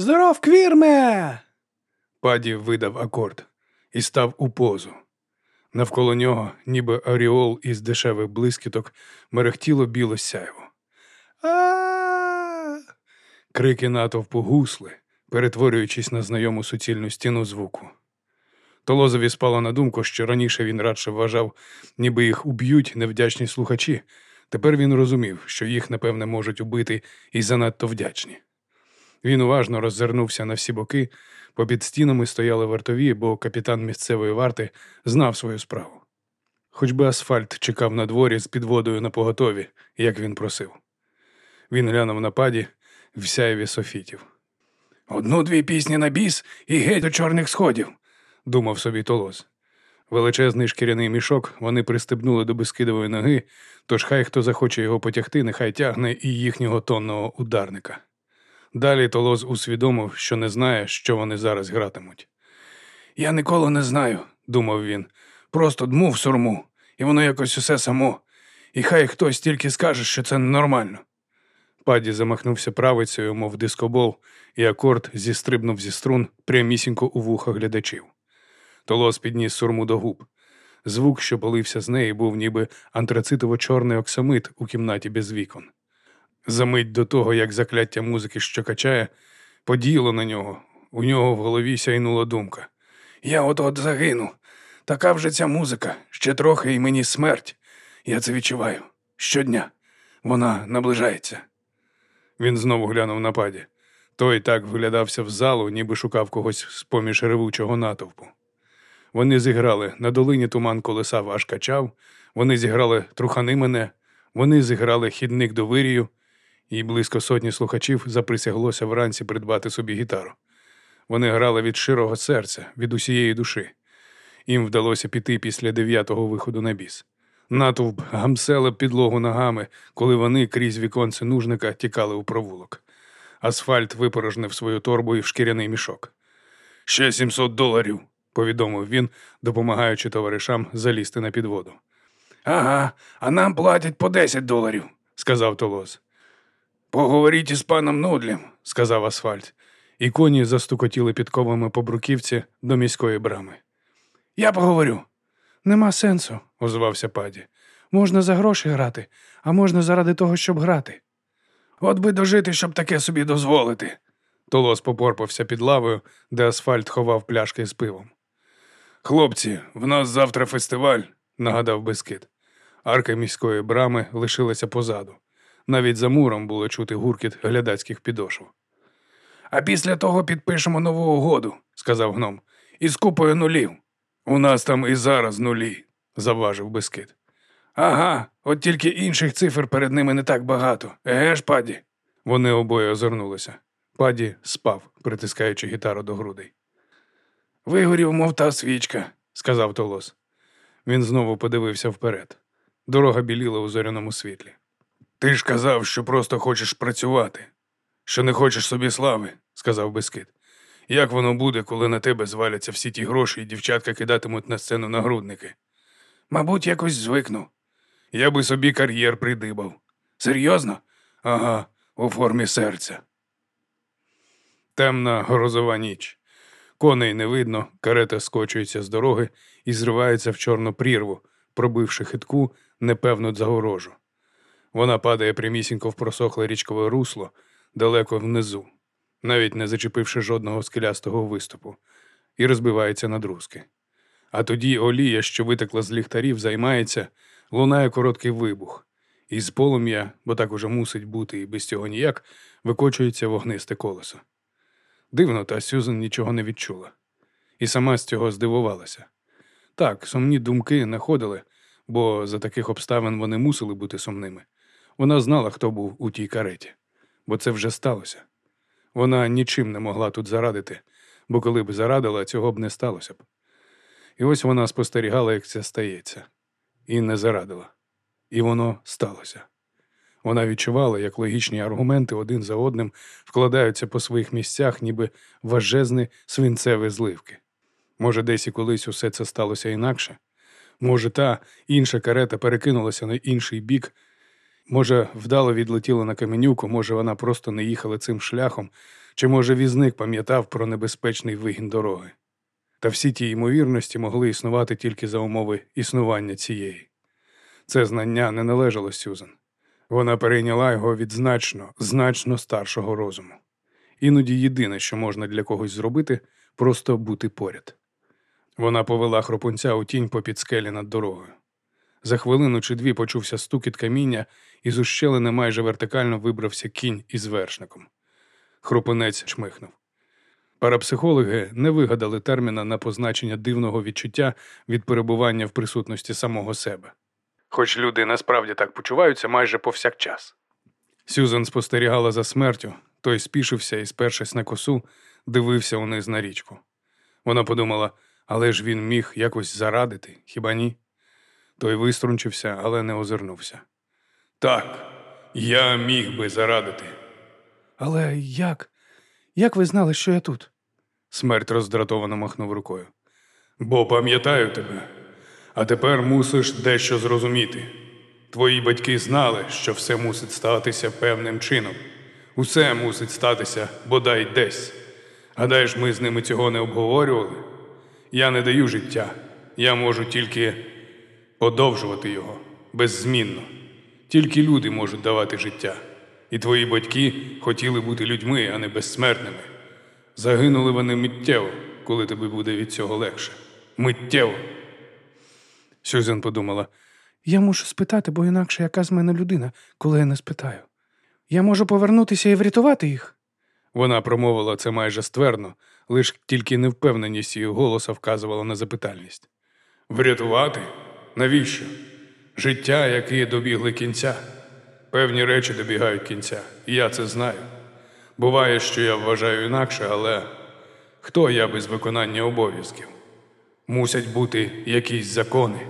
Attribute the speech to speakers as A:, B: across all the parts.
A: Здоров, квірме!
B: Паді видав акорд і став у позу. Навколо нього, ніби оріол із дешевих блискіток, мерехтіло біло сяйво.
A: А.
B: Крики натовпу гусли, перетворюючись на знайому суцільну стіну звуку. Толозові спало на думку, що раніше він радше вважав, ніби їх уб'ють невдячні слухачі. Тепер він розумів, що їх, напевне, можуть убити і занадто вдячні. Він уважно роззирнувся на всі боки, попід стінами стояли вартові, бо капітан місцевої варти знав свою справу. Хоч би асфальт чекав на дворі з підводою на поготові, як він просив. Він глянув на паді в сяєві софітів. Одну-дві пісні на біс і геть до чорних сходів, думав собі толоз. Величезний шкіряний мішок вони пристебнули до безкидової ноги, тож хай хто захоче його потягти, нехай тягне і їхнього тонного ударника. Далі Толоз усвідомив, що не знає, що вони зараз гратимуть. Я ніколи не знаю, думав він. Просто дму в сурму, і воно якось усе само, і хай хтось тільки скаже, що це ненормально. Паді замахнувся правицею, мов дискобол, і акорд зістрибнув зі струн прямісінько у вуха глядачів. Толос підніс сурму до губ. Звук, що полився з неї, був ніби антрацитово-чорний оксамит у кімнаті без вікон. Замить до того, як закляття музики, що качає, подіяло на нього. У нього в голові сяйнула думка. Я от-от загину. Така вже ця музика, ще трохи і мені смерть. Я це відчуваю. Щодня. Вона наближається. Він знову глянув на паді. Той так вглядався в залу, ніби шукав когось з поміж ревучого натовпу. Вони зіграли на долині туман колеса аж качав, вони зіграли трухани мене, вони зіграли хідник до вирію, і близько сотні слухачів заприсяглося вранці придбати собі гітару. Вони грали від широго серця, від усієї душі. Їм вдалося піти після дев'ятого виходу на біс. Натовп гамсели підлогу ногами, коли вони крізь віконце нужника тікали у провулок. Асфальт випорожнив свою торбу і в шкіряний мішок. Ще сімсот доларів, повідомив він, допомагаючи товаришам залізти на підводу. Ага, а нам платять по десять доларів, сказав Толоз. Поговоріть із паном Нудлем, сказав асфальт, і коні застукотіли підковами по бруківці до міської брами. Я поговорю. Нема сенсу, озвався паді. Можна за гроші грати, а можна заради того, щоб грати. От би дожити, щоб таке собі дозволити. Толос попорпався під лавою, де асфальт ховав пляшки з пивом. Хлопці, в нас завтра фестиваль, нагадав Бескид. Арка міської брами лишилася позаду. Навіть за муром було чути гуркіт глядацьких підошв. А після того підпишемо нову угоду, сказав гном, із купою нулів. У нас там і зараз нулі, завважив Бескид. Ага, от тільки інших цифр перед ними не так багато. Еге ж, паді. Вони обоє озирнулися. Паді спав, притискаючи гітару до грудей. Вигорів, мов та свічка, сказав Толос. Він знову подивився вперед. Дорога біліла у зоряному світлі. Ти ж казав, що просто хочеш працювати, що не хочеш собі слави, сказав Бескид. Як воно буде, коли на тебе зваляться всі ті гроші і дівчатка кидатимуть на сцену нагрудники? Мабуть, якось звикну. Я би собі кар'єр придибав. Серйозно? Ага, у формі серця. Темна грозова ніч. Коней не видно, карета скочується з дороги і зривається в чорну прірву, пробивши хитку непевну загорожу. Вона падає прямісінько в просохле річкове русло далеко внизу, навіть не зачепивши жодного скелястого виступу, і розбивається на друзки. А тоді олія, що витекла з ліхтарів, займається, лунає короткий вибух, і з полум'я, бо так уже мусить бути і без цього ніяк, викочується вогнисте колесо. Дивно, та Сюзан нічого не відчула, і сама з цього здивувалася. Так, сумні думки находили, бо за таких обставин вони мусили бути сумними. Вона знала, хто був у тій кареті, бо це вже сталося. Вона нічим не могла тут зарадити, бо коли б зарадила, цього б не сталося б. І ось вона спостерігала, як це стається, і не зарадила. І воно сталося. Вона відчувала, як логічні аргументи один за одним вкладаються по своїх місцях, ніби важезні свинцеві зливки. Може, десь і колись усе це сталося інакше? Може, та інша карета перекинулася на інший бік, Може, вдало відлетіла на каменюку, може, вона просто не їхала цим шляхом, чи може візник пам'ятав про небезпечний вигін дороги. Та всі ті ймовірності могли існувати тільки за умови існування цієї. Це знання не належало Сюзан. Вона перейняла його від значно, значно старшого розуму. Іноді єдине, що можна для когось зробити, просто бути поряд. Вона повела хропунця у тінь попід скелі над дорогою. За хвилину чи дві почувся стукіт каміння, і з ущелини майже вертикально вибрався кінь із вершником. Хропунець чмихнув. Парапсихологи не вигадали терміна на позначення дивного відчуття від перебування в присутності самого себе. Хоч люди насправді так почуваються майже повсякчас. Сюзан спостерігала за смертю, той спішився і, спершись на косу, дивився униз на річку. Вона подумала, але ж він міг якось зарадити, хіба ні? Той виструнчився, але не озирнувся. Так, я міг би зарадити.
A: Але як? Як ви знали, що я тут?
B: Смерть роздратовано махнув рукою. Бо пам'ятаю тебе, а тепер мусиш дещо зрозуміти. Твої батьки знали, що все мусить статися певним чином. Усе мусить статися бодай десь. Гадаєш, ми з ними цього не обговорювали? Я не даю життя, я можу тільки подовжувати його беззмінно. Тільки люди можуть давати життя. І твої батьки хотіли бути людьми, а не безсмертними. Загинули вони миттєво, коли тобі буде від цього легше. Миттєво. Сюзан подумала,
A: Я мушу спитати, бо інакше яка з мене людина, коли я не спитаю. Я можу повернутися і врятувати їх.
B: вона промовила це майже ствердно, лиш тільки невпевненість її голоса вказувала на запитальність. Врятувати? Навіщо? Життя, яке добігли кінця. Певні речі добігають кінця, і я це знаю. Буває, що я вважаю інакше, але хто я без виконання обов'язків? Мусять бути якісь закони.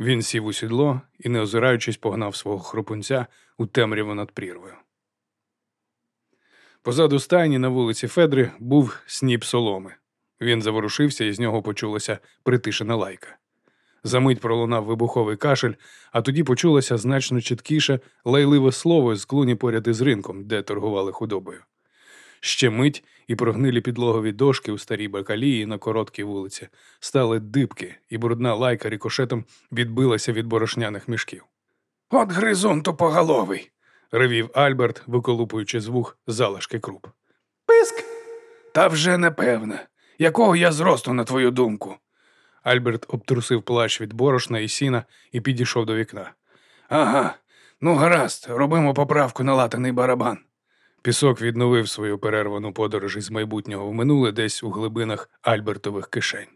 B: Він сів у сідло і, не озираючись, погнав свого хропунця у темряву над прірвою. Позаду стайні на вулиці Федри був сніп соломи. Він заворушився, і з нього почулася притишена лайка. Замить пролунав вибуховий кашель, а тоді почулося значно чіткіше лайливе слово з клуні поряд із ринком, де торгували худобою. Ще мить і прогнилі підлогові дошки у старій бакалії на короткій вулиці стали дибки, і брудна лайка рікошетом відбилася від борошняних мішків. От гризун тупоголовий, ревів Альберт, виколупуючи з вух залишки круп. Писк. Та вже непевне. Якого я зросту, на твою думку? Альберт обтрусив плащ від борошна і сіна і підійшов до вікна. Ага, ну гаразд, робимо поправку на латаний барабан. Пісок відновив свою перервану подорож із майбутнього в минуле десь у глибинах Альбертових кишень.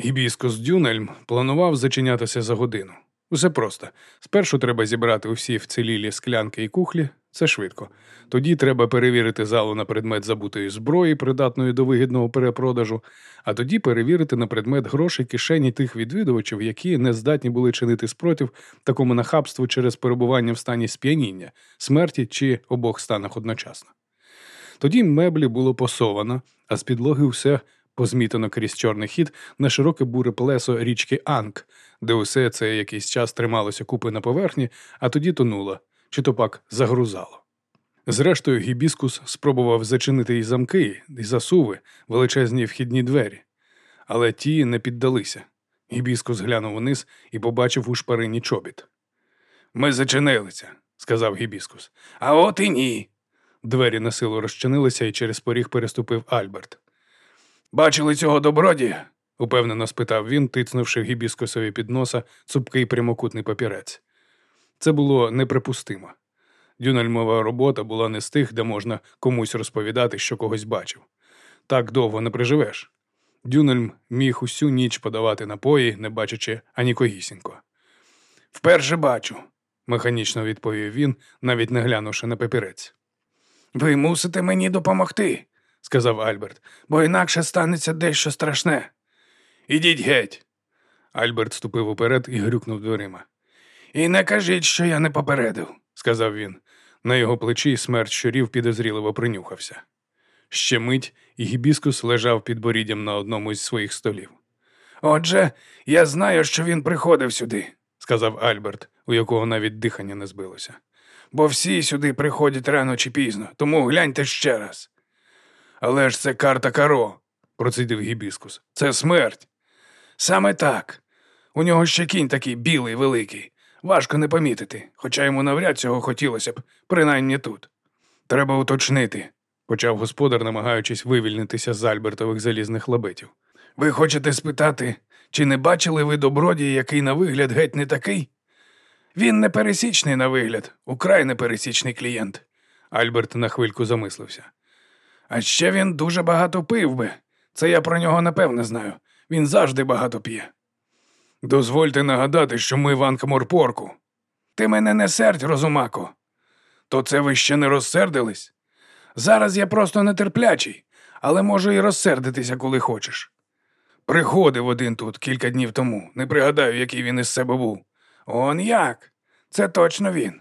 B: Гібіскос Дюнельм планував зачинятися за годину. Усе просто. Спершу треба зібрати усі вцілілі склянки і кухлі, це швидко. Тоді треба перевірити залу на предмет забутої зброї, придатної до вигідного перепродажу, а тоді перевірити на предмет грошей кишені тих відвідувачів, які не здатні були чинити спротив такому нахабству через перебування в стані сп'яніння, смерті чи обох станах одночасно. Тоді меблі було посовано, а з підлоги все позмітано крізь чорний хід на широке буре плесо річки Анк, де усе це якийсь час трималося купи на поверхні, а тоді тонуло, чи то пак загрузало. Зрештою, гібіскус спробував зачинити і замки, і засуви, величезні вхідні двері, але ті не піддалися. Гібіскус глянув униз і побачив у шпарині чобіт. Ми зачинилися, сказав гібіскус. А от і ні. Двері на силу розчинилися і через поріг переступив Альберт. Бачили цього добродія? упевнено спитав він, тицнувши гібіскусові під носа цупкий прямокутний папірець. Це було неприпустимо. Дюнельмова робота була не з тих, де можна комусь розповідати, що когось бачив. Так довго не приживеш. Дюнельм міг усю ніч подавати напої, не бачачи ані когісінько. Вперше бачу, механічно відповів він, навіть не глянувши на папірець. Ви мусите мені допомогти, сказав Альберт, бо інакше станеться дещо страшне. Ідіть геть. Альберт ступив уперед і грюкнув дверима. І не кажіть, що я не попередив, сказав він. На його плечі смерть щурів підозріливо принюхався. Ще мить і гібіскус лежав під боріддям на одному із своїх столів. Отже, я знаю, що він приходив сюди, сказав Альберт, у якого навіть дихання не збилося. Бо всі сюди приходять рано чи пізно, тому гляньте ще раз. Але ж це карта Каро, процидив гібіскус. Це смерть. Саме так. У нього ще кінь такий білий, великий. Важко не помітити, хоча йому навряд цього хотілося б, принаймні тут. Треба уточнити, почав господар, намагаючись вивільнитися з Альбертових залізних лабетів. Ви хочете спитати, чи не бачили ви добродія, який на вигляд геть не такий? Він не пересічний на вигляд, украй непересічний клієнт. Альберт на хвильку замислився. А ще він дуже багато пив би. Це я про нього напевне знаю. Він завжди багато п'є. Дозвольте нагадати, що ми в Анкморпорку. Ти мене не сердь, розумако. То це ви ще не розсердились? Зараз я просто нетерплячий, але можу і розсердитися, коли хочеш. Приходив один тут кілька днів тому, не пригадаю, який він із себе був. Он як? Це точно він.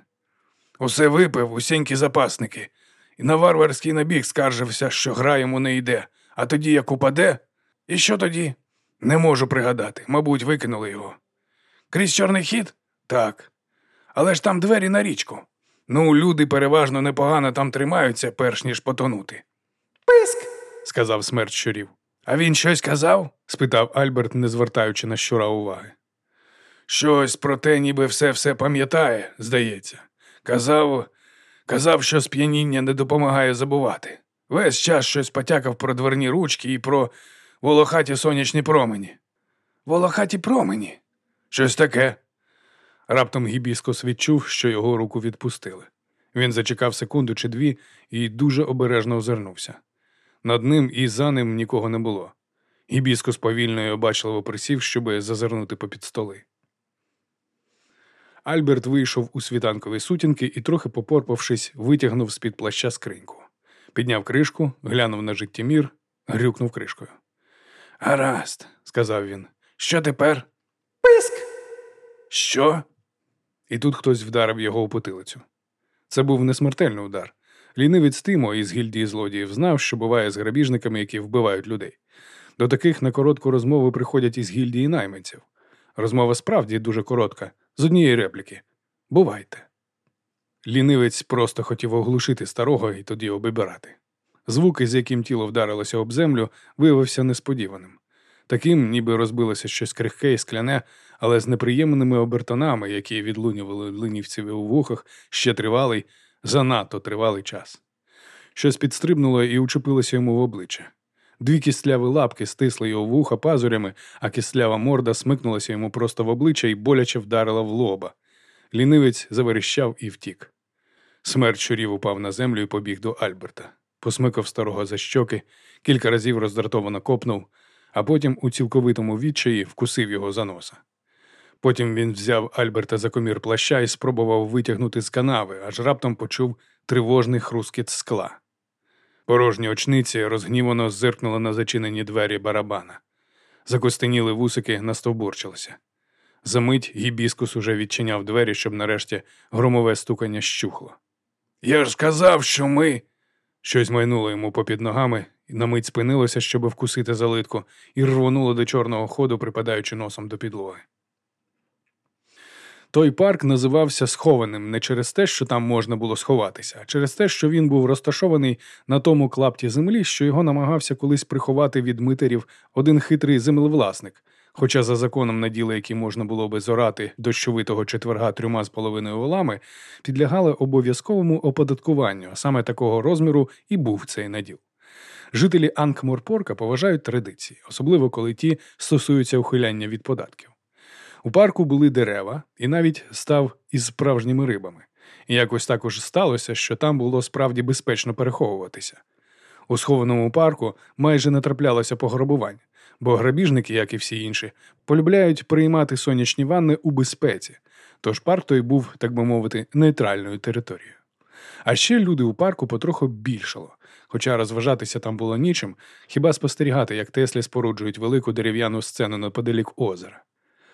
B: Усе випив, усінькі запасники, і на варварський набіг скаржився, що гра йому не йде, а тоді як упаде. І що тоді? Не можу пригадати, мабуть, викинули його. Крізь чорний хід? Так. Але ж там двері на річку. Ну, люди переважно непогано там тримаються, перш ніж потонути. Писк. сказав смерть щурів. А він щось казав? спитав Альберт, не звертаючи на щура уваги. Щось про те, ніби все все пам'ятає, здається. Казав, казав, що сп'яніння не допомагає забувати. Весь час щось потякав про дверні ручки і про волохаті сонячні промені. Волохаті промені? Щось таке. Раптом гібіскос відчув, що його руку відпустили. Він зачекав секунду чи дві і дуже обережно озирнувся. Над ним і за ним нікого не було. Гібіскос повільно і обачливо присів, щоби зазирнути попід столи. Альберт вийшов у світанкові сутінки і, трохи попорпавшись, витягнув з-під плаща скриньку. Підняв кришку, глянув на життємір, грюкнув кришкою. Гаразд, сказав він. Що тепер? Писк. Що? І тут хтось вдарив його у потилицю. Це був несмертельний удар. Лінивець Тимо із гільдії злодіїв знав, що буває з грабіжниками, які вбивають людей. До таких на коротку розмову приходять із гільдії найманців. Розмова справді дуже коротка, з однієї репліки. Бувайте. Лінивець просто хотів оглушити старого і тоді обибирати. Звук, із яким тіло вдарилося об землю, виявився несподіваним. Таким, ніби розбилося щось крихке і скляне, але з неприємними обертонами, які відлунювали линівцеві у вухах, ще тривалий, занадто тривалий час. Щось підстрибнуло і учепилося йому в обличчя. Дві кістляві лапки стисли його вуха пазурями, а кістлява морда смикнулася йому просто в обличчя і боляче вдарила в лоба. Лінивець заверещав і втік. Смерть щурів упав на землю і побіг до Альберта. Посмикав старого за щоки, кілька разів роздратовано копнув, а потім у цілковитому відчаї вкусив його за носа. Потім він взяв Альберта за комір плаща і спробував витягнути з канави, аж раптом почув тривожний хрускіт скла. Порожні очниці розгнівано зиркнули на зачинені двері барабана. Закостеніли вусики настовбурчилися. Замить гібіскус уже відчиняв двері, щоб нарешті громове стукання щухло. Я ж сказав, що ми. Щось майнуло йому попід ногами, на мить спинилося, щоб вкусити залитку, і рвонуло до чорного ходу, припадаючи носом до підлоги. Той парк називався схованим не через те, що там можна було сховатися, а через те, що він був розташований на тому клапті землі, що його намагався колись приховати від митерів один хитрий землевласник. Хоча за законом наділи, які можна було би зорати дощовитого четверга трьома з половиною волами, підлягали обов'язковому оподаткуванню, саме такого розміру і був цей наділ. Жителі Анкморпорка поважають традиції, особливо коли ті стосуються ухиляння від податків. У парку були дерева і навіть став із справжніми рибами. І якось також сталося, що там було справді безпечно переховуватися. У схованому парку майже не траплялося пограбувань, бо грабіжники, як і всі інші, полюбляють приймати сонячні ванни у безпеці, тож парк той був, так би мовити, нейтральною територією. А ще люди у парку потроху більшало, хоча розважатися там було нічим, хіба спостерігати, як Теслі споруджують велику дерев'яну сцену неподалік озера.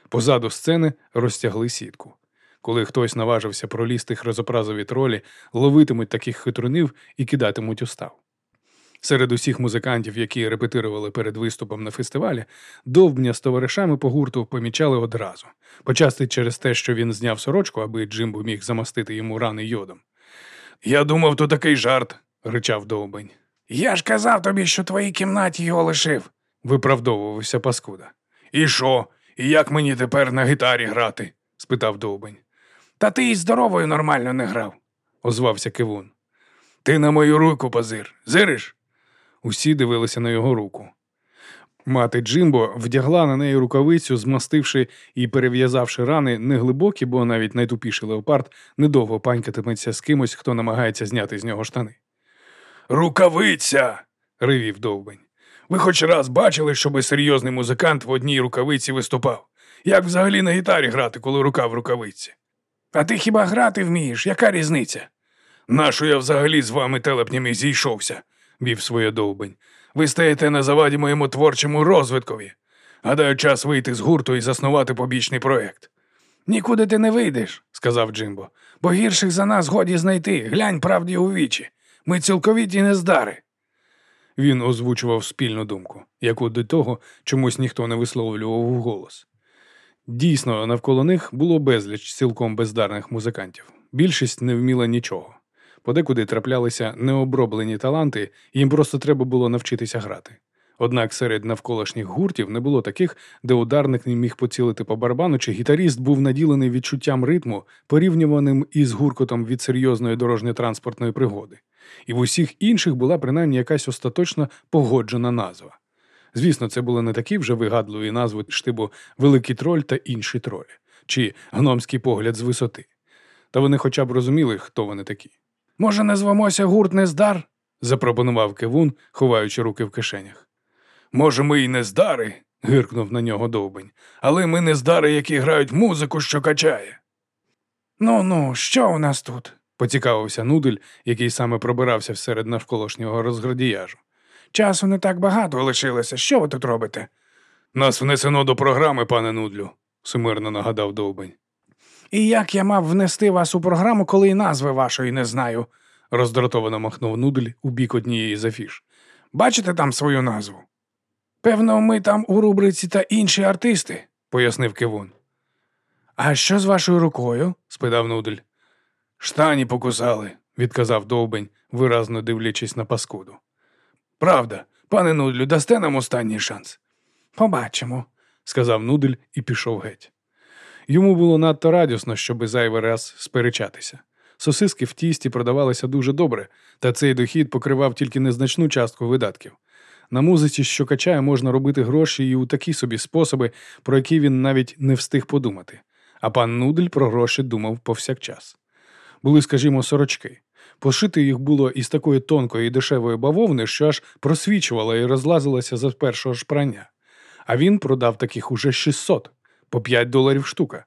B: Позаду сцени розтягли сітку. Коли хтось наважився пролізти хризопразові тролі, ловитимуть таких хитрунів і кидатимуть у став. Серед усіх музикантів, які репетирували перед виступом на фестивалі, довбня з товаришами по гурту помічали одразу, почасти через те, що він зняв сорочку, аби Джимбо міг замастити йому рани йодом. Я думав, то такий жарт, ричав довбень.
A: Я ж казав тобі, що в твоїй кімнаті його лишив.
B: Виправдовувався паскуда. І що? І як мені тепер на гітарі грати? спитав довбень.
A: Та ти й здоровою нормально не грав.
B: озвався Кивун. Ти на мою руку позир. Зириш? Усі дивилися на його руку. Мати Джимбо вдягла на неї рукавицю, змастивши і перев'язавши рани неглибокі, бо навіть найтупіший леопард недовго панькатиметься з кимось, хто намагається зняти з нього штани. Рукавиця. ривів довбень. Ви хоч раз бачили, щоби серйозний музикант в одній рукавиці виступав? Як взагалі на гітарі грати, коли рука в рукавиці?
A: А ти хіба грати вмієш? Яка різниця?
B: Нащо я взагалі з вами телепнями зійшовся? Вів своє довбень. Ви стаєте на заваді моєму творчому розвиткові. Гадаю, час вийти з гурту і заснувати побічний проект.
A: Нікуди ти не вийдеш, сказав Джимбо, бо гірших за нас годі знайти. Глянь правді у вічі. Ми цілковіті нездари.
B: Він озвучував спільну думку, яку до того чомусь ніхто не висловлював голос. Дійсно, навколо них було безліч цілком бездарних музикантів. Більшість не вміла нічого. Подекуди траплялися необроблені таланти, їм просто треба було навчитися грати. Однак серед навколишніх гуртів не було таких, де ударник не міг поцілити по барабану, чи гітаріст був наділений відчуттям ритму, порівнюваним із гуркотом від серйозної дорожньо-транспортної пригоди. І в усіх інших була принаймні якась остаточно погоджена назва. Звісно, це були не такі вже вигадливі назви штибу Великий троль та інші тролі, чи гномський погляд з висоти. Та вони хоча б розуміли, хто вони такі.
A: Може, назвемося гурт Нездар?
B: запропонував Кивун, ховаючи руки в кишенях. Може, ми й нездари, гиркнув на нього довбень, але ми нездари, які грають музику, що качає.
A: Ну ну, що у нас тут?
B: поцікавився Нудель, який саме пробирався всеред навколишнього розградіяжу.
A: Часу не так багато лишилося. Що ви тут робите?
B: Нас внесено до програми, пане Нудлю, сумирно нагадав довбень.
A: І як я мав внести вас у програму, коли й назви вашої не знаю?
B: роздратовано махнув Нудель у бік однієї з афіш.
A: Бачите там свою назву? Певно, ми там у рубриці та інші артисти,
B: пояснив Кивун.
A: А що з вашою рукою?
B: спитав Нудель. Штані покусали, відказав довбень, виразно дивлячись на паскуду. Правда, пане Нудлю, дасте нам останній шанс.
A: Побачимо,
B: сказав Нудель і пішов геть. Йому було надто радісно, щоби зайвий раз сперечатися. Сосиски в тісті продавалися дуже добре, та цей дохід покривав тільки незначну частку видатків. На музиці, що качає, можна робити гроші і у такі собі способи, про які він навіть не встиг подумати. А пан Нудель про гроші думав повсякчас. Були, скажімо, сорочки. Пошити їх було із такої тонкої і дешевої бавовни, що аж просвічувала і розлазилася за першого ж прання. А він продав таких уже 600, по 5 доларів штука.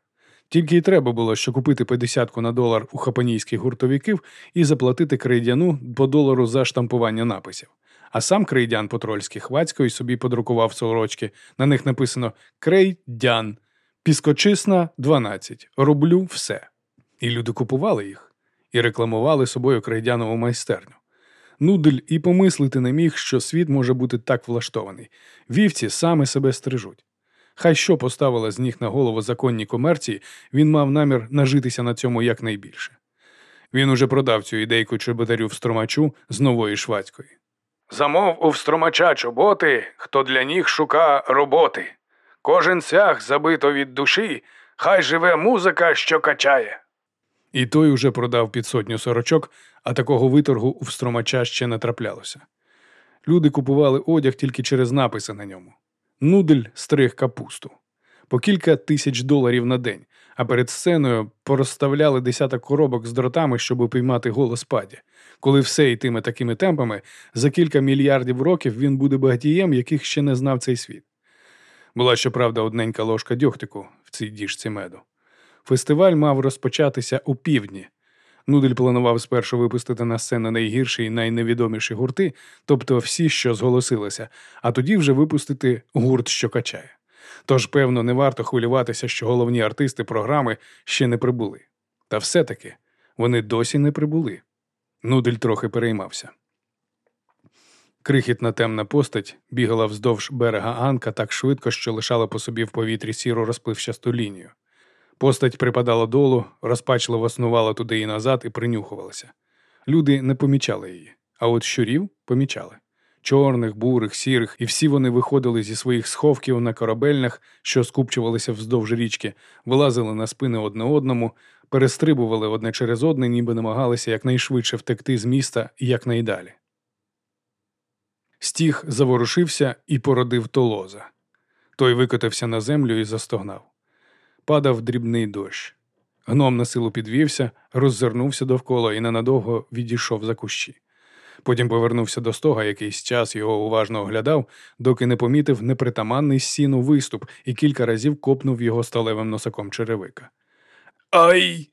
B: Тільки й треба було, що купити по десятку на долар у хапанійських гуртовиків і заплатити крейдяну по долару за штампування написів. А сам крейдян по-трольськи хвацько собі подрукував сорочки. На них написано Крейдян, піскочисна 12, роблю все. І люди купували їх і рекламували собою крейдянову майстерню. Нудель і помислити не міг, що світ може бути так влаштований. Вівці саме себе стрижуть. Хай що поставила з ніг на голову законні комерції, він мав намір нажитися на цьому якнайбільше. Він уже продав цю ідейку чоботарю в стромачу з нової швадської. Замов у встромача чоботи, хто для ніг шука роботи. Кожен сяг забито від душі, хай живе музика, що качає. І той уже продав під сотню сорочок, а такого виторгу у встромача ще не траплялося. Люди купували одяг тільки через написи на ньому. Нудель стриг капусту по кілька тисяч доларів на день, а перед сценою порозставляли десяток коробок з дротами, щоб упіймати голос паді. Коли все йтиме такими темпами, за кілька мільярдів років він буде багатієм, яких ще не знав цей світ. Була, щоправда, одненька ложка дьогтику в цій діжці меду. Фестиваль мав розпочатися у півдні. Нудель планував спершу випустити на сцену найгірші і найневідоміші гурти, тобто всі, що зголосилися, а тоді вже випустити гурт, що качає. Тож, певно, не варто хвилюватися, що головні артисти програми ще не прибули. Та все-таки вони досі не прибули. Нудель трохи переймався. Крихітна темна постать бігала вздовж берега Анка так швидко, що лишала по собі в повітрі сіру розпливчасту лінію. Постать припадала долу, розпачливо снувала туди і назад і принюхувалася. Люди не помічали її, а от щурів помічали. Чорних, бурих, сірих, і всі вони виходили зі своїх сховків на корабельнях, що скупчувалися вздовж річки, вилазили на спини одне одному, перестрибували одне через одне, ніби намагалися якнайшвидше втекти з міста і якнайдалі. Стіг заворушився і породив толоза. Той викотився на землю і застогнав. Падав дрібний дощ. Гном на силу підвівся, роззирнувся довкола і ненадовго відійшов за кущі. Потім повернувся до стога, якийсь час його уважно оглядав, доки не помітив непритаманний сіну виступ і кілька разів копнув його сталевим носаком черевика.
A: Ай!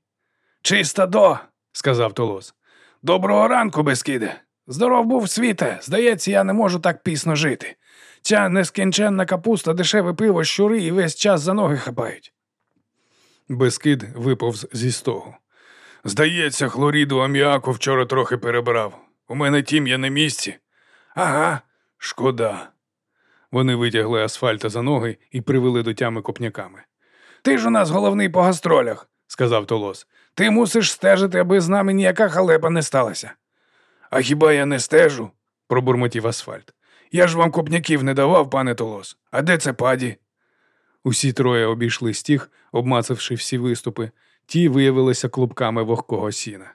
A: Чиста до, сказав Толос. Доброго ранку, Бескиде. Здоров був світе. Здається, я не можу так пісно жити. Ця нескінченна капуста, дешеве пиво, щури і весь час за ноги хапають.
B: Бескид виповз зі стогу. Здається, хлоріду аміаку вчора трохи перебрав. У мене тім є на місці.
A: Ага,
B: Шкода. Вони витягли асфальта за ноги і привели до тями копняками.
A: ти ж у нас головний по гастролях, сказав Толос. Ти мусиш стежити, аби з нами ніяка халепа не сталася. А хіба я не стежу?
B: пробурмотів асфальт.
A: Я ж вам копняків не давав, пане Толос. А де це паді?
B: Усі троє обійшли стіг, обмацавши всі виступи, ті виявилися клубками вогкого сіна.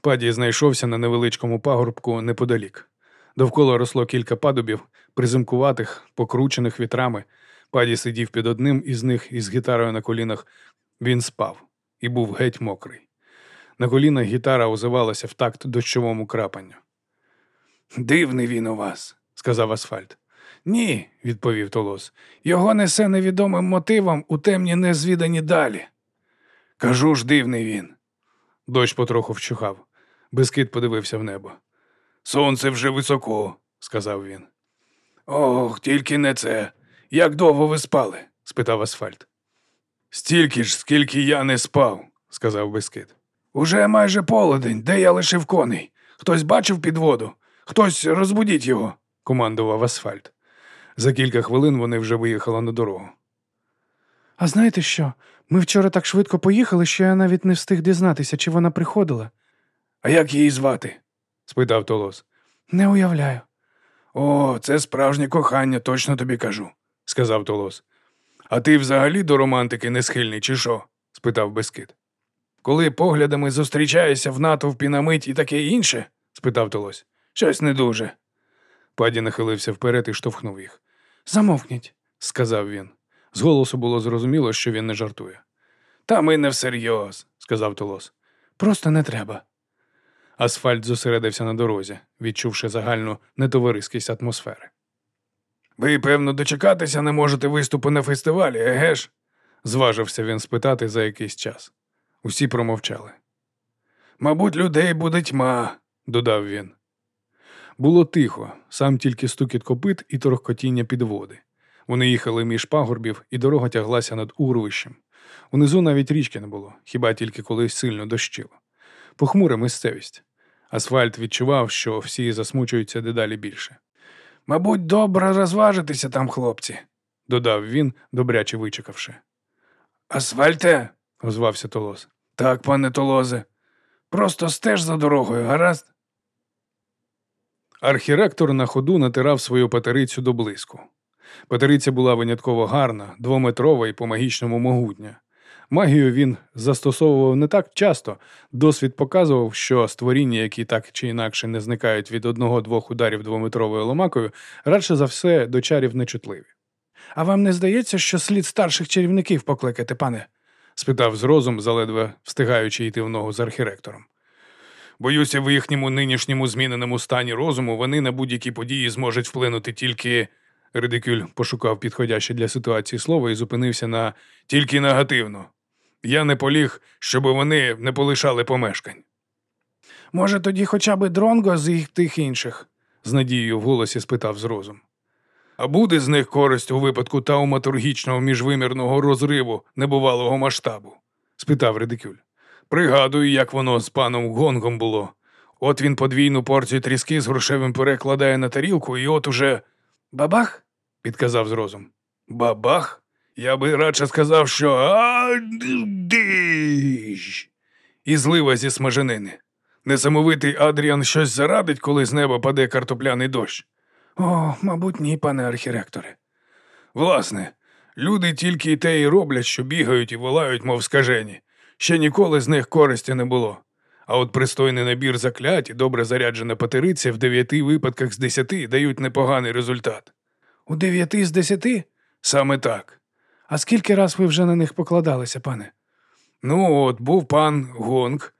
B: Паді знайшовся на невеличкому пагорбку неподалік. Довкола росло кілька падубів, призимкуватих, покручених вітрами. Паді сидів під одним із них із гітарою на колінах. Він спав і був геть мокрий. На колінах гітара озивалася в такт дощовому крапанню.
A: Дивний він у вас,
B: сказав асфальт.
A: Ні, відповів Толос. Його несе невідомим мотивом у темні незвідані далі. Кажу ж, дивний він.
B: Дощ потроху вчухав. Бескид подивився в небо.
A: Сонце вже високо,
B: сказав він.
A: Ох, тільки не це. Як довго ви спали?
B: спитав асфальт.
A: Стільки ж, скільки я не спав,
B: сказав Бескид.
A: Уже майже полудень, де я лишив коней. Хтось бачив підводу, хтось розбудіть його,
B: командував асфальт. За кілька хвилин вони вже виїхали на дорогу.
C: А знаєте що? Ми вчора так швидко поїхали, що я навіть не встиг дізнатися, чи вона приходила.
A: А як її звати?
B: спитав Толос.
C: Не уявляю.
A: О, це справжнє кохання, точно тобі кажу,
B: сказав Толос.
A: А ти взагалі до романтики не схильний, чи що?
B: спитав Бескид.
A: Коли поглядами зустрічаєшся в натовпі на мить і таке інше?
B: спитав Толос.
A: Щось не дуже.
B: Паді нахилився вперед і штовхнув їх.
C: Замовкніть,
B: сказав він. З голосу було зрозуміло, що він не жартує.
A: Та ми не всерйоз,
B: сказав Толос.
C: Просто не треба.
B: Асфальт зосередився на дорозі, відчувши загальну нетовариськість атмосфери.
A: Ви, певно, дочекатися не можете виступу на фестивалі, еге ж?
B: Зважився він спитати за якийсь час. Усі промовчали.
A: Мабуть, людей буде тьма,
B: додав він. Було тихо, сам тільки стукіт копит і торохкотіння підводи. Вони їхали між пагорбів, і дорога тяглася над урвищем. Унизу навіть річки не було, хіба тільки колись сильно дощило. Похмура місцевість. Асфальт відчував, що всі засмучуються дедалі більше.
A: Мабуть, добре розважитися там, хлопці,
B: додав він, добряче вичекавши.
A: Асфальте,
B: озвався Толос.
A: Так, пане Толозе. Просто стеж за дорогою, гаразд?
B: Архіректор на ходу натирав свою патерицю до блиску. Патериця була винятково гарна, двометрова і по магічному могутня. Магію він застосовував не так часто, досвід показував, що створіння, які так чи інакше не зникають від одного-двох ударів двометровою ломакою, радше за все до чарів нечутливі.
C: А вам не здається, що слід старших чарівників покликати, пане?
B: спитав з розум, заледве встигаючи йти в ногу з архіректором. Боюся, в їхньому нинішньому зміненому стані розуму вони на будь-які події зможуть вплинути тільки. Редикюль пошукав підходяще для ситуації слово і зупинився на тільки негативно. Я не поліг, щоб вони не полишали помешкань.
C: Може, тоді хоча б дронго з їх тих інших?
B: з надією в голосі спитав з розум. А буде з них користь у випадку тауматургічного міжвимірного розриву небувалого масштабу? спитав Редикюль. Пригадую, як воно з паном Гонгом було.
A: От він подвійну порцію тріски з грошевим перекладає на тарілку, і от уже. Бабах? підказав з розум. Бабах? Я би радше сказав, що «А-диш!» і злива зі смаженини. Несамовитий Адріан щось зарадить, коли з неба паде картопляний дощ. О, мабуть, ні, пане архіректоре. Власне, люди тільки й те й роблять, що бігають і волають, мов скажені. Ще ніколи з них користі не було. А от пристойний набір заклять і добре заряджена патериця в дев'яти випадках з десяти дають непоганий результат.
C: У дев'яти з десяти?
A: Саме так.
C: А скільки раз ви вже на них покладалися, пане?
A: Ну, от був пан Гонг.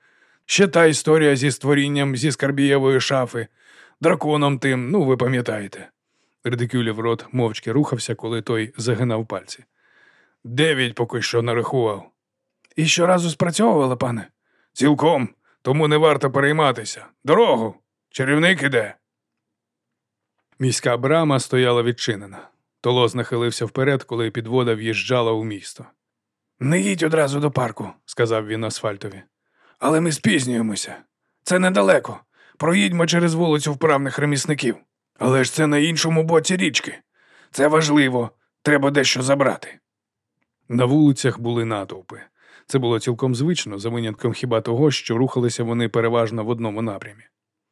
A: Ще та історія зі створінням зі скарбієвої шафи, драконом тим, ну ви пам'ятаєте. Редикюлів рот мовчки рухався, коли той загинав пальці. Дев'ять поки що нарахував.
C: І щоразу спрацьовували, пане?
A: Цілком, тому не варто перейматися. Дорогу! Чарівник іде. Міська брама стояла відчинена. Толос нахилився вперед, коли підвода в'їжджала у місто.
C: Не їдь одразу до парку,
A: сказав він асфальтові.
C: Але ми спізнюємося. Це недалеко. Проїдьмо через вулицю вправних ремісників.
A: Але ж це на іншому боці річки.
C: Це важливо, треба дещо забрати.
A: На вулицях були натовпи. Це було цілком звично, за винятком хіба того, що рухалися вони переважно в одному напрямі.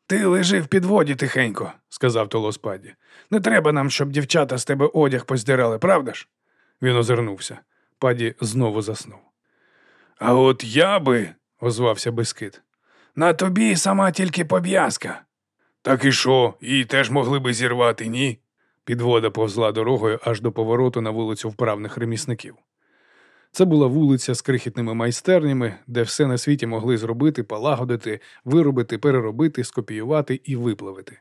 C: Ти лежи в підводі тихенько, сказав Толос Падді. Не треба нам, щоб дівчата з тебе одяг поздирали, правда ж?
A: Він озирнувся. Паді знову заснув.
C: А от я би,
A: озвався Бескид.
C: На тобі сама тільки пов'язка.
A: Так і що, її теж могли би зірвати, ні? Підвода повзла дорогою аж до повороту на вулицю вправних ремісників. Це була вулиця з крихітними майстернями, де все на світі могли зробити, полагодити, виробити, переробити, скопіювати і виплавити.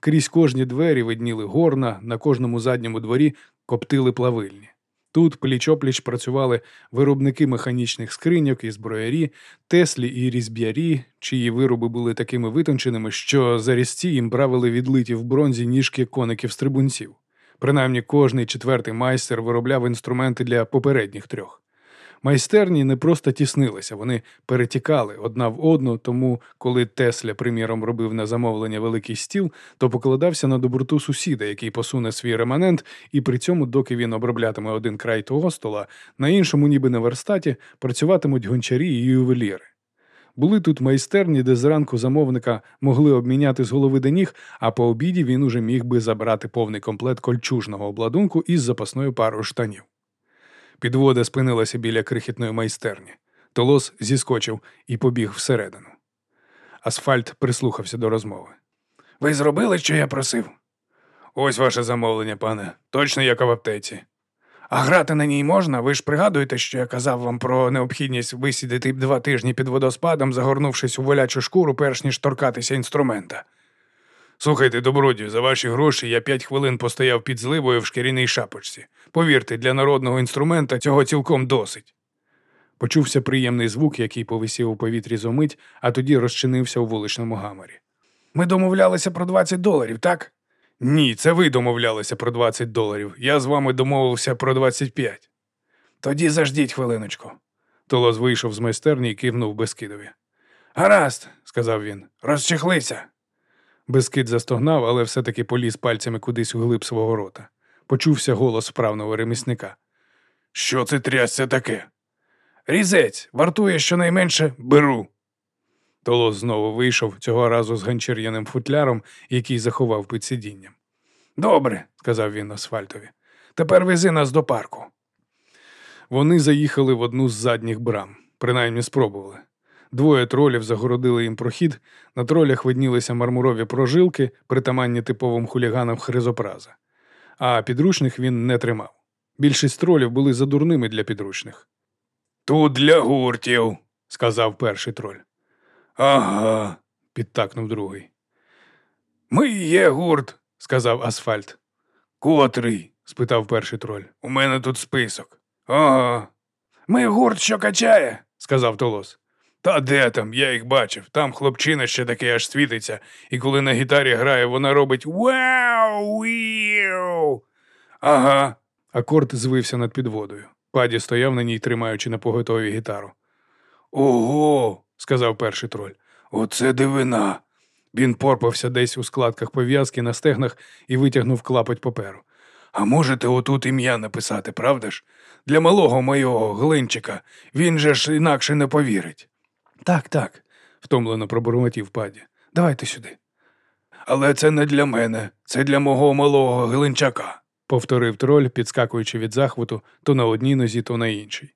A: Крізь кожні двері видніли горна, на кожному задньому дворі коптили плавильні. Тут пліч-опліч працювали виробники механічних скриньок і зброярі, теслі і різб'ярі, чиї вироби були такими витонченими, що за різці їм правили відлиті в бронзі ніжки коників-стрибунців. Принаймні кожний четвертий майстер виробляв інструменти для попередніх трьох. Майстерні не просто тіснилися, вони перетікали одна в одну, тому коли Тесля, приміром, робив на замовлення великий стіл, то покладався на доброту сусіда, який посуне свій реманент, і при цьому, доки він оброблятиме один край того стола, на іншому, ніби на верстаті, працюватимуть гончарі і ювеліри. Були тут майстерні, де зранку замовника могли обміняти з голови до ніг, а по обіді він уже міг би забрати повний комплект кольчужного обладунку із запасною парою штанів. Підвода спинилася біля крихітної майстерні. Толос зіскочив і побіг всередину. Асфальт прислухався до розмови.
C: Ви зробили, що я просив?
A: Ось ваше замовлення, пане. Точно як в аптеці.
C: А грати на ній можна? Ви ж пригадуєте, що я казав вам про необхідність висідати два тижні під водоспадом, загорнувшись у волячу шкуру, перш ніж торкатися інструмента.
A: Слухайте, добродію, за ваші гроші я п'ять хвилин постояв під зливою в шкіряній шапочці. Повірте, для народного інструмента цього цілком досить. Почувся приємний звук, який повисів у повітрі зомить, а тоді розчинився у вуличному гаморі.
C: Ми домовлялися про 20 доларів, так?
A: Ні, це ви домовлялися про 20 доларів. Я з вами домовився про 25.
C: Тоді заждіть хвилиночку.
A: Толос вийшов з майстерні і кивнув Бескидові.
C: Гаразд, сказав він, розчехлися.
A: Бескид застогнав, але все-таки поліз пальцями кудись у глиб свого рота. Почувся голос вправного ремісника. Що це трясся таке?
C: Різець, вартує щонайменше беру.
A: Толос знову вийшов цього разу з ганчір'яним футляром, який заховав під сидінням.
C: Добре,
A: сказав він асфальтові.
C: Тепер вези нас до парку.
A: Вони заїхали в одну з задніх брам, принаймні спробували. Двоє тролів загородили їм прохід, на тролях виднілися мармурові прожилки, притаманні типовим хуліганам хризопраза. А підручних він не тримав. Більшість тролів були задурними для підручних.
C: Тут для гуртів,
A: сказав перший троль.
C: Ага,
A: підтакнув другий.
C: Ми є гурт,
A: сказав асфальт.
C: Котрий?
A: спитав перший троль.
C: У мене тут список. Ага. Ми гурт, що качає,
A: сказав Толос.
C: Та де там? Я їх бачив. Там хлопчина ще такий аж світиться, і коли на гітарі грає, вона робить вау. віу Ага.
A: Акорд звився над підводою. Паді стояв на ній, тримаючи на поготові гітару.
C: Ого,
A: сказав перший троль.
C: Оце дивина.
B: Він порпався десь у складках пов'язки на стегнах і витягнув клапоть паперу.
A: А можете отут ім'я написати, правда ж? Для малого мого глинчика він же ж інакше не повірить.
B: Так, так, втомлено пробурмотів паді. Давайте сюди.
A: Але це не для мене, це для мого малого глинчака,
B: повторив троль, підскакуючи від захвату то на одній нозі, то на іншій.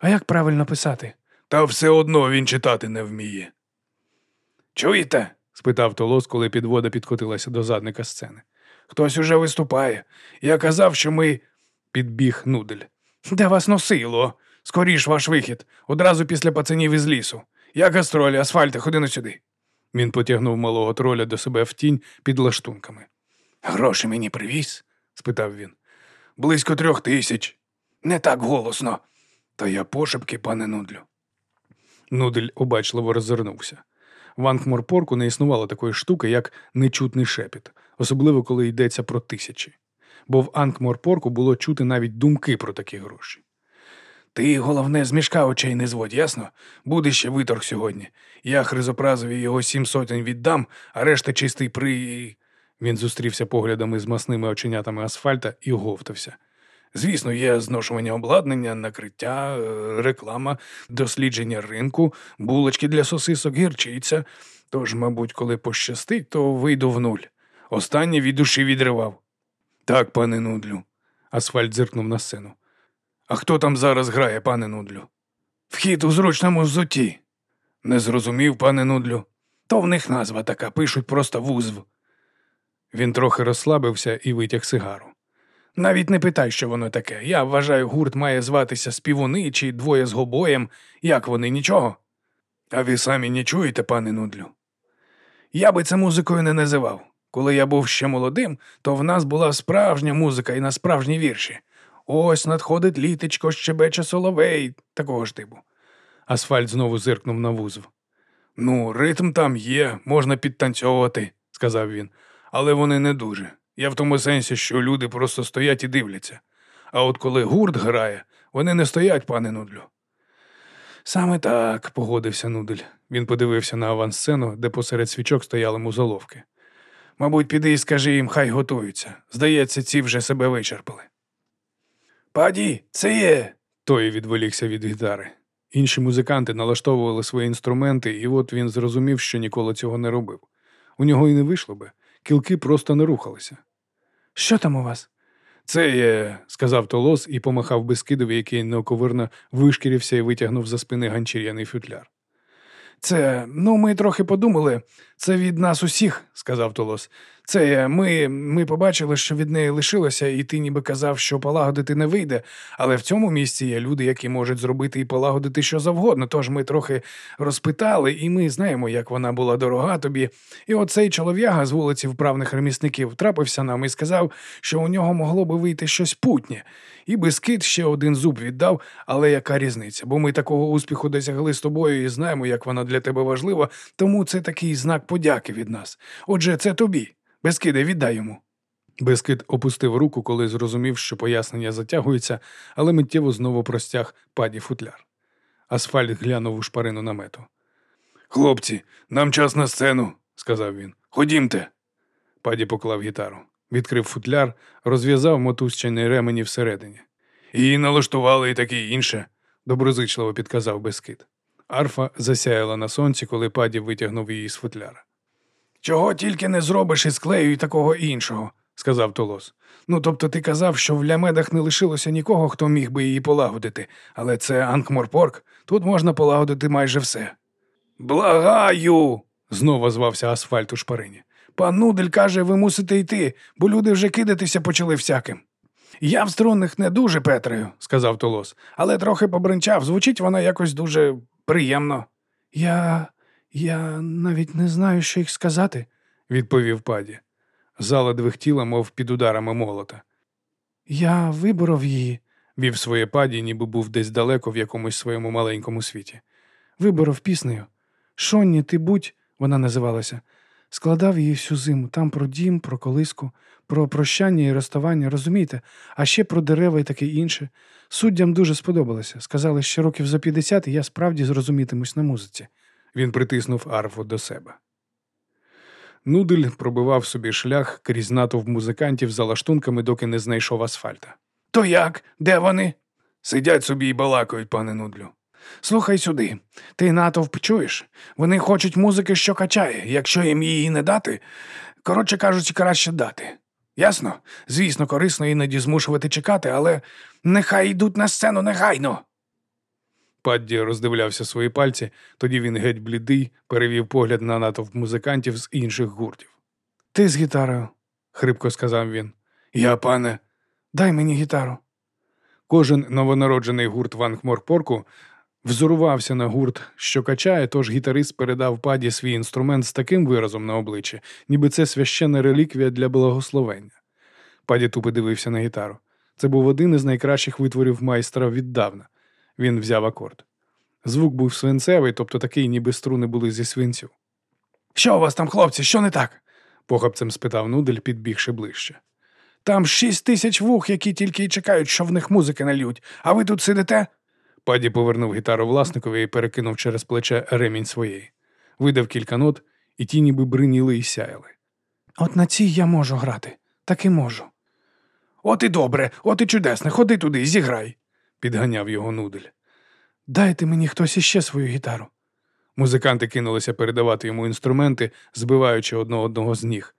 C: А як правильно писати?
A: Та все одно він читати не вміє. Чуєте?
B: спитав Толос, коли підвода підкотилася до задника сцени.
A: Хтось уже виступає. Я казав, що ми.
B: Підбіг нудель.
A: Де вас носило? Скоріш ваш вихід, одразу після пацанів із лісу. Я гастролі, асфальти, ходи на сюди.
B: Він потягнув малого троля до себе в тінь під лаштунками.
A: Гроші мені привіз? спитав він. Близько трьох тисяч. Не так голосно. Та я пошепки, пане нудлю.
B: Нудель обачливо роззирнувся. В Ангморпорку не існувало такої штуки, як нечутний шепіт, особливо коли йдеться про тисячі. Бо в Ангморпорку було чути навіть думки про такі гроші.
A: Ти, головне, з мішка очей не зводь, ясно? Буде ще виторг сьогодні. Я Хризопразові його сім сотень віддам, а решта чистий при.
B: Він зустрівся поглядами з масними оченятами асфальта і оговтався.
A: Звісно, є зношування обладнання, накриття, е, реклама, дослідження ринку, булочки для сосисок, гірчиця. Тож, мабуть, коли пощастить, то вийду в нуль. Останнє від душі відривав. Так, пане нудлю.
B: Асфальт зиркнув на сцену.
A: А хто там зараз грає, пане нудлю? Вхід у зручному взуті. Не зрозумів, пане нудлю. То в них назва така, пишуть просто вузв.
B: Він трохи розслабився і витяг сигару.
A: Навіть не питай, що воно таке. Я вважаю, гурт має зватися співуни чи двоє з гобоєм. Як вони нічого? А ви самі не чуєте, пане нудлю? Я би це музикою не називав. Коли я був ще молодим, то в нас була справжня музика і на справжні вірші. Ось надходить літечко, щебече соловей, такого ж типу.
B: Асфальт знову зиркнув на вузв.
A: Ну, ритм там є, можна підтанцьовувати, сказав він, але вони не дуже. Я в тому сенсі, що люди просто стоять і дивляться. А от коли гурт грає, вони не стоять, пане Нудлю.
B: Саме так, погодився Нудель. Він подивився на авансцену, де посеред свічок стояли музоловки.
A: Мабуть, піди і скажи їм, хай готуються. Здається, ці вже себе вичерпали. Паді, це є.
B: Той відволікся від гітари. Інші музиканти налаштовували свої інструменти, і от він зрозумів, що ніколи цього не робив. У нього й не вийшло би, кілки просто не рухалися.
C: Що там у вас?
A: Це є,
B: сказав Толос і помахав Бескидові, який неоковирно вишкірився і витягнув за спини ганчір'яний фютляр.
A: Це, ну, ми трохи подумали. Це від нас усіх, сказав Толос. Це ми ми побачили, що від неї лишилося, і ти ніби казав, що полагодити не вийде. Але в цьому місці є люди, які можуть зробити і полагодити що завгодно. Тож ми трохи розпитали, і ми знаємо, як вона була дорога тобі. І оцей чолов'яга з вулиці вправних ремісників трапився нам і сказав, що у нього могло би вийти щось путнє. І Бескид ще один зуб віддав, але яка різниця? Бо ми такого успіху досягли з тобою і знаємо, як вона для тебе важлива, тому це такий знак подяки від нас. Отже, це тобі. Бескиде, віддай йому.
B: Бескид опустив руку, коли зрозумів, що пояснення затягується, але миттєво знову простяг паді футляр. Асфальт глянув у шпарину намету.
A: Хлопці, нам час на сцену, сказав він. Ходімте.
B: Паді поклав гітару, відкрив футляр, розв'язав мотузчаний ремені всередині.
A: Її налаштували і таке інше,
B: доброзичливо підказав Бескид. Арфа засяяла на сонці, коли паді витягнув її з футляра.
A: Чого тільки не зробиш із клею і такого іншого, сказав Толос. Ну, тобто ти казав, що в лямедах не лишилося нікого, хто міг би її полагодити, але це Анкморпорк, тут можна полагодити майже все. Благаю. знову звався асфальт у шпарині. Пан Нудель каже, ви мусите йти, бо люди вже кидатися почали всяким. Я в струнних не дуже Петрею, сказав Толос, але трохи побринчав. Звучить вона якось дуже приємно.
C: Я я навіть не знаю, що їх сказати,
B: відповів паді. Зала двихтіла, мов під ударами молота.
C: Я виборов її,
B: вів своє паді, ніби був десь далеко в якомусь своєму маленькому світі.
C: Виборов піснею. Шонні, ти будь, вона називалася, складав її всю зиму, там про дім, про колиску, про прощання і розставання, розумієте, а ще про дерева і таке інше. Суддям дуже сподобалося. Сказали, що років за 50 і я справді зрозумітимусь на музиці.
B: Він притиснув арфу до себе. Нудель пробивав собі шлях крізь натовп музикантів за лаштунками, доки не знайшов асфальта.
A: То як? Де вони? Сидять собі і балакають, пане Нудлю. Слухай сюди, ти натовп чуєш? Вони хочуть музики, що качає. Якщо їм її не дати, коротше кажучи, краще дати. Ясно? Звісно, корисно іноді змушувати чекати, але нехай йдуть на сцену негайно.
B: Падді роздивлявся свої пальці, тоді він геть блідий, перевів погляд на натовп музикантів з інших гуртів.
C: Ти з гітарою,
B: хрипко сказав він.
A: Я, пане,
C: дай мені гітару.
B: Кожен новонароджений гурт Вангморпорку взорувався на гурт, що качає, тож гітарист передав паді свій інструмент з таким виразом на обличчі, ніби це священна реліквія для благословення. Паді тупо дивився на гітару. Це був один із найкращих витворів майстра віддавна. Він взяв акорд. Звук був свинцевий, тобто такий, ніби струни були зі свинцю.
A: Що у вас там, хлопці, що не так?
B: похапцем спитав Нудель, підбігши ближче.
A: Там шість тисяч вух, які тільки й чекають, що в них музики нальють, а ви тут сидите?
B: Паді повернув гітару власникові і перекинув через плече ремінь своєї. Видав кілька нот, і ті ніби бриніли і сяяли.
C: От на цій я можу грати, так і можу.
A: От і добре, от і чудесне, ходи туди, зіграй, підганяв його нудель.
C: Дайте мені хтось іще свою гітару.
B: Музиканти кинулися передавати йому інструменти, збиваючи одного одного з ніг.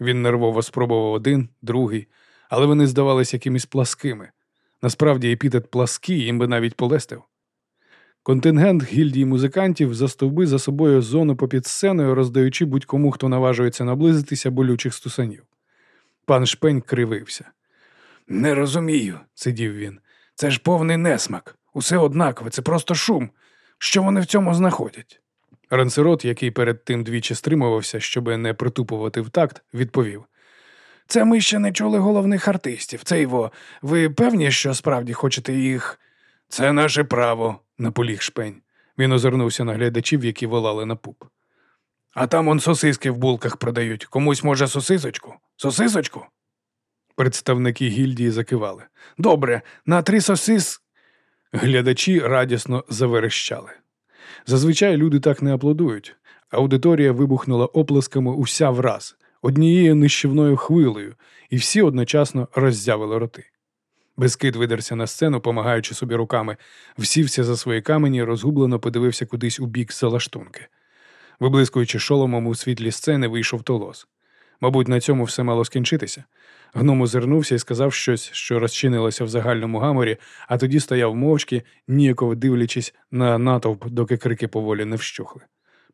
B: Він нервово спробував один, другий, але вони здавалися якимись пласкими. Насправді епітет плаский їм би навіть полестив. Контингент гільдії музикантів застовби за собою зону попід сценою, роздаючи будь-кому, хто наважується наблизитися болючих стусанів. Пан Шпень кривився.
A: Не розумію, сидів він. Це ж повний несмак. Усе однакове, це просто шум. Що вони в цьому знаходять?
B: Ранцерот, який перед тим двічі стримувався, щоб не притупувати в такт, відповів.
A: Це ми ще не чули головних артистів. Це його. Ви певні, що справді хочете їх. Це наше право, наполіг шпень.
B: Він озирнувся на глядачів, які волали на пуп.
A: А там он сосиски в булках продають. Комусь може сосисочку? Сосисочку?
B: Представники гільдії закивали.
A: Добре, на три сосис.
B: Глядачі радісно заверещали. Зазвичай люди так не аплодують. Аудиторія вибухнула оплесками уся враз, однією нищівною хвилею, і всі одночасно роззявили роти. Безкид видерся на сцену, помагаючи собі руками, всівся за свої камені, розгублено подивився кудись у бік залаштунки. Виблискуючи шоломом у світлі сцени, вийшов толос. Мабуть, на цьому все мало скінчитися. Гном озирнувся і сказав щось, що розчинилося в загальному гаморі, а тоді стояв мовчки, ніяково дивлячись на натовп, доки крики поволі не вщухли.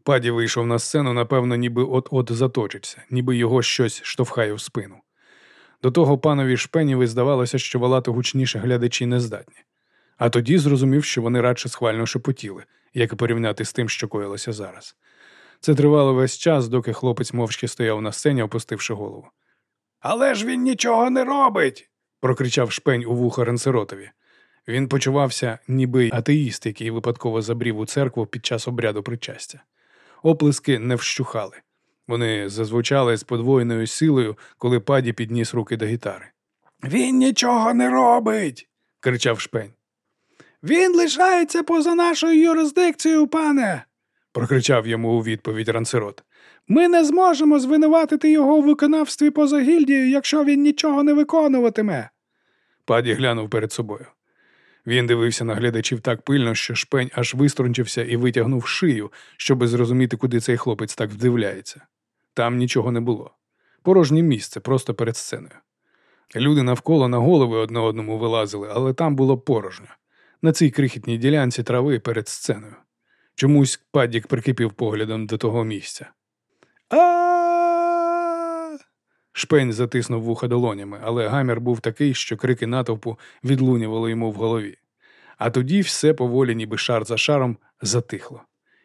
B: Паді вийшов на сцену, напевно, ніби от-от заточиться, ніби його щось штовхає в спину. До того панові шпенєві здавалося, що волати гучніше глядачі не здатні. А тоді зрозумів, що вони радше схвально шепотіли, як і порівняти з тим, що коїлося зараз. Це тривало весь час, доки хлопець мовчки стояв на сцені, опустивши голову.
A: Але ж він нічого не робить.
B: прокричав шпень у вухо Ренсеротові. Він почувався, ніби атеїст, який випадково забрів у церкву під час обряду причастя. Оплески не вщухали. Вони зазвучали з подвоєною силою, коли паді підніс руки до гітари.
A: Він нічого не робить.
B: кричав шпень.
A: Він лишається поза нашою юрисдикцією, пане.
B: прокричав йому у відповідь Рансерот.
A: Ми не зможемо звинуватити його у виконавстві поза гільдією, якщо він нічого не виконуватиме.
B: Паді глянув перед собою. Він дивився на глядачів так пильно, що шпень аж виструнчився і витягнув шию, щоби зрозуміти, куди цей хлопець так вдивляється. Там нічого не було. Порожнє місце просто перед сценою. Люди навколо на голови одне одному вилазили, але там було порожньо. На цій крихітній ділянці трави перед сценою. Чомусь падік прикипів поглядом до того місця.
A: А.
B: Шпень затиснув вуха долонями, але гамір був такий, що крики натовпу відлунювали йому в голові. А тоді все поволі, ніби шар за шаром, затихло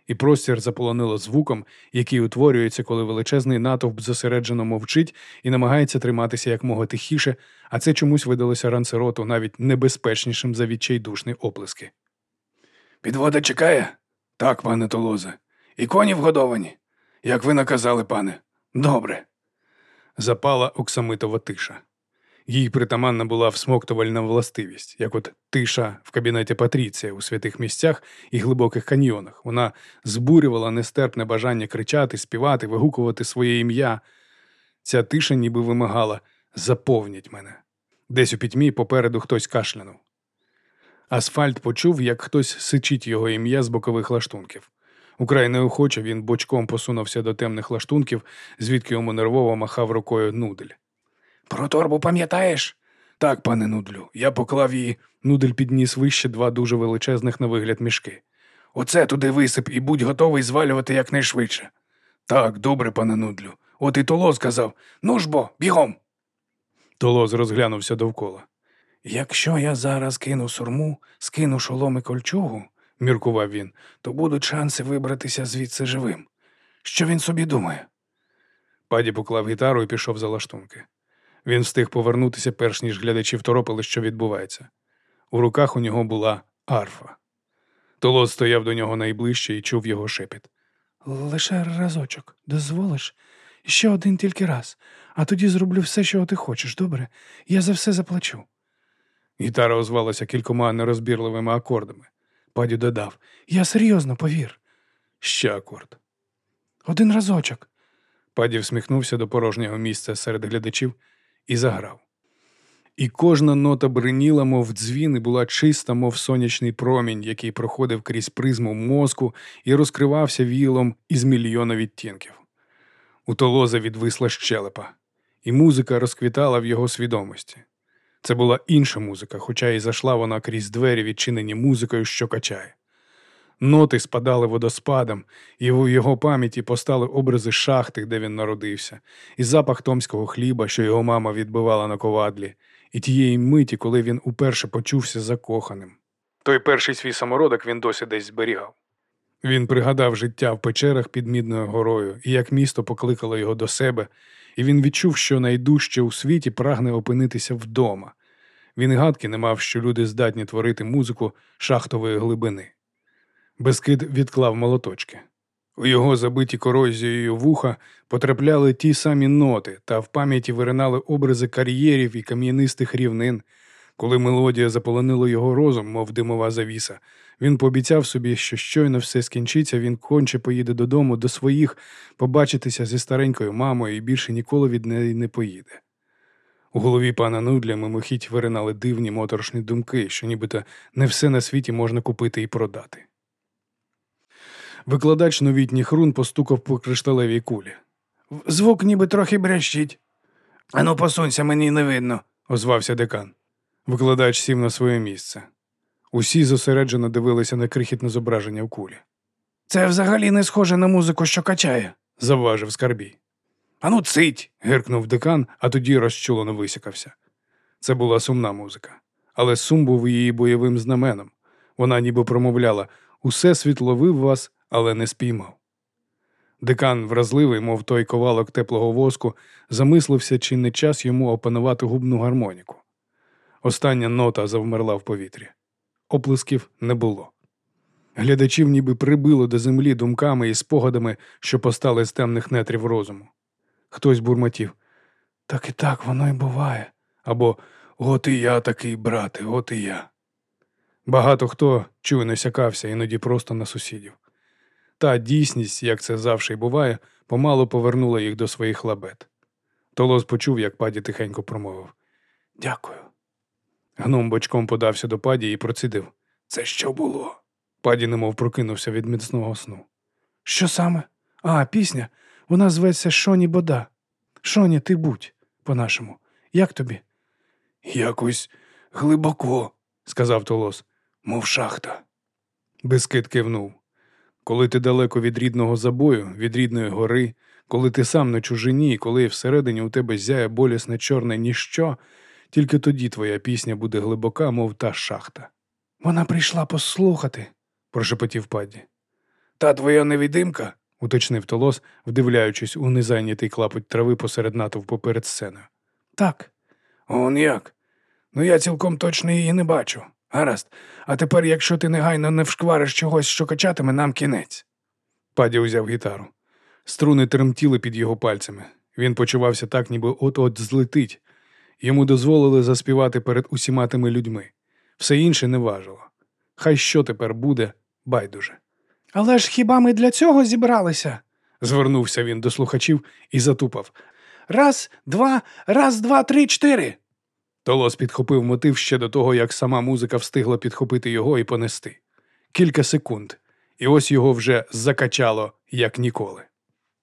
B: і простір заполонило звуком, який утворюється, коли величезний натовп зосереджено мовчить і намагається триматися якмога тихіше, а це чомусь видалося ранцероту навіть небезпечнішим за відчайдушні оплески.
A: Підвода чекає? Так, пане Толозе. І коні вгодовані. Як ви наказали, пане. Добре.
B: Запала оксамитова тиша. Їй притаманна була всмоктувальна властивість, як от тиша в кабінеті Патріція у святих місцях і глибоких каньйонах. Вона збурювала нестерпне бажання кричати, співати, вигукувати своє ім'я. Ця тиша ніби вимагала заповніть мене. Десь у пітьмі попереду хтось кашлянув. Асфальт почув, як хтось сичить його ім'я з бокових лаштунків. Украй неохоче він бочком посунувся до темних лаштунків, звідки йому нервово махав рукою нудель.
A: Про торбу пам'ятаєш?
B: Так, пане нудлю, я поклав її. Нудель підніс вище два дуже величезних на вигляд мішки.
A: Оце туди висип і будь готовий звалювати якнайшвидше.
B: Так, добре, пане нудлю.
A: От і Толо сказав ну ж бо, бігом.
B: Толоз розглянувся довкола.
A: Якщо я зараз кину сурму, скину шолом і кольчугу,
B: міркував він,
A: то будуть шанси вибратися звідси живим. Що він собі думає?
B: Паді поклав гітару і пішов за лаштунки. Він встиг повернутися, перш ніж глядачі второпили, що відбувається. У руках у нього була арфа. Толос стояв до нього найближче і чув його шепіт.
C: Лише разочок, дозволиш? Ще один тільки раз, а тоді зроблю все, що ти хочеш, добре? Я за все заплачу.
B: Гітара озвалася кількома нерозбірливими акордами. Паді додав
C: Я серйозно повір.
B: Ще акорд.
C: Один разочок.
B: Паді всміхнувся до порожнього місця серед глядачів і заграв. І кожна нота бриніла, мов дзвін, і була чиста, мов сонячний промінь, який проходив крізь призму мозку і розкривався вілом із мільйона відтінків. У толоза відвисла щелепа, і музика розквітала в його свідомості. Це була інша музика, хоча й зайшла вона крізь двері, відчинені музикою, що качає. Ноти спадали водоспадом, і в його пам'яті постали образи шахти, де він народився, і запах томського хліба, що його мама відбивала на ковадлі, і тієї миті, коли він уперше почувся закоханим. Той перший свій самородок він досі десь зберігав. Він пригадав життя в печерах під Мідною горою і як місто покликало його до себе, і він відчув, що найдужче у світі прагне опинитися вдома. Він гадки не мав, що люди здатні творити музику шахтової глибини. Безкид відклав молоточки. У його забиті корозією вуха потрапляли ті самі ноти, та в пам'яті виринали образи кар'єрів і кам'янистих рівнин. Коли мелодія заполонила його розум, мов димова завіса, він пообіцяв собі, що щойно все скінчиться, він конче поїде додому до своїх побачитися зі старенькою мамою і більше ніколи від неї не поїде. У голові пана Нудля мимохідь виринали дивні моторошні думки, що нібито не все на світі можна купити і продати. Викладач новітніх рун постукав по кришталевій кулі.
A: Звук ніби трохи брящить. Ану, посунься, мені не видно,
B: озвався декан. Викладач сів на своє місце. Усі зосереджено дивилися на крихітне зображення в кулі.
A: Це взагалі не схоже на музику, що качає,
B: завважив скарбій.
A: Ану, цить.
B: гиркнув декан, а тоді розчулено висікався. Це була сумна музика, але сум був її бойовим знаменом. Вона ніби промовляла усе світловив вас, але не спіймав. Декан, вразливий, мов той ковалок теплого воску, замислився, чи не час йому опанувати губну гармоніку. Остання нота завмерла в повітрі. Оплесків не було. Глядачів ніби прибило до землі думками і спогадами, що постали з темних нетрів розуму. Хтось бурмотів так і так воно й буває. Або От і я такий, брате, от і я. Багато хто чуйно сякався, іноді просто на сусідів. Та дійсність, як це завжди буває, помалу повернула їх до своїх лабет. Толос почув, як паді тихенько промовив Дякую. Гном бочком подався до паді і процідив. Це що було? Паді немов прокинувся від міцного сну.
C: Що саме? А, пісня. Вона зветься Шоні Бода. Шоні, ти будь, по-нашому. Як тобі?
A: Якось глибоко, сказав Толос, мов шахта.
B: Безкид кивнув. Коли ти далеко від рідного забою, від рідної гори, коли ти сам на чужині, коли всередині у тебе зяє болісне чорне ніщо, тільки тоді твоя пісня буде глибока, мов та шахта.
C: Вона прийшла послухати,
B: прошепотів падді.
A: Та твоя невідимка,
B: уточнив Толос, вдивляючись у незайнятий клапоть трави посеред натовпу перед сценою.
C: Так.
A: Он як? Ну я цілком точно її не бачу. Гаразд, а тепер, якщо ти негайно не вшквариш чогось, що качатиме, нам кінець.
B: Паді узяв гітару. Струни тремтіли під його пальцями. Він почувався так, ніби от-от злетить, Йому дозволили заспівати перед усіма тими людьми. Все інше не важило. Хай що тепер буде, байдуже.
C: Але ж хіба ми для цього зібралися?
B: Звернувся він до слухачів і затупав.
C: Раз, два, раз, два, три, чотири.
B: Толос підхопив мотив ще до того, як сама музика встигла підхопити його і понести. Кілька секунд, і ось його вже закачало, як ніколи.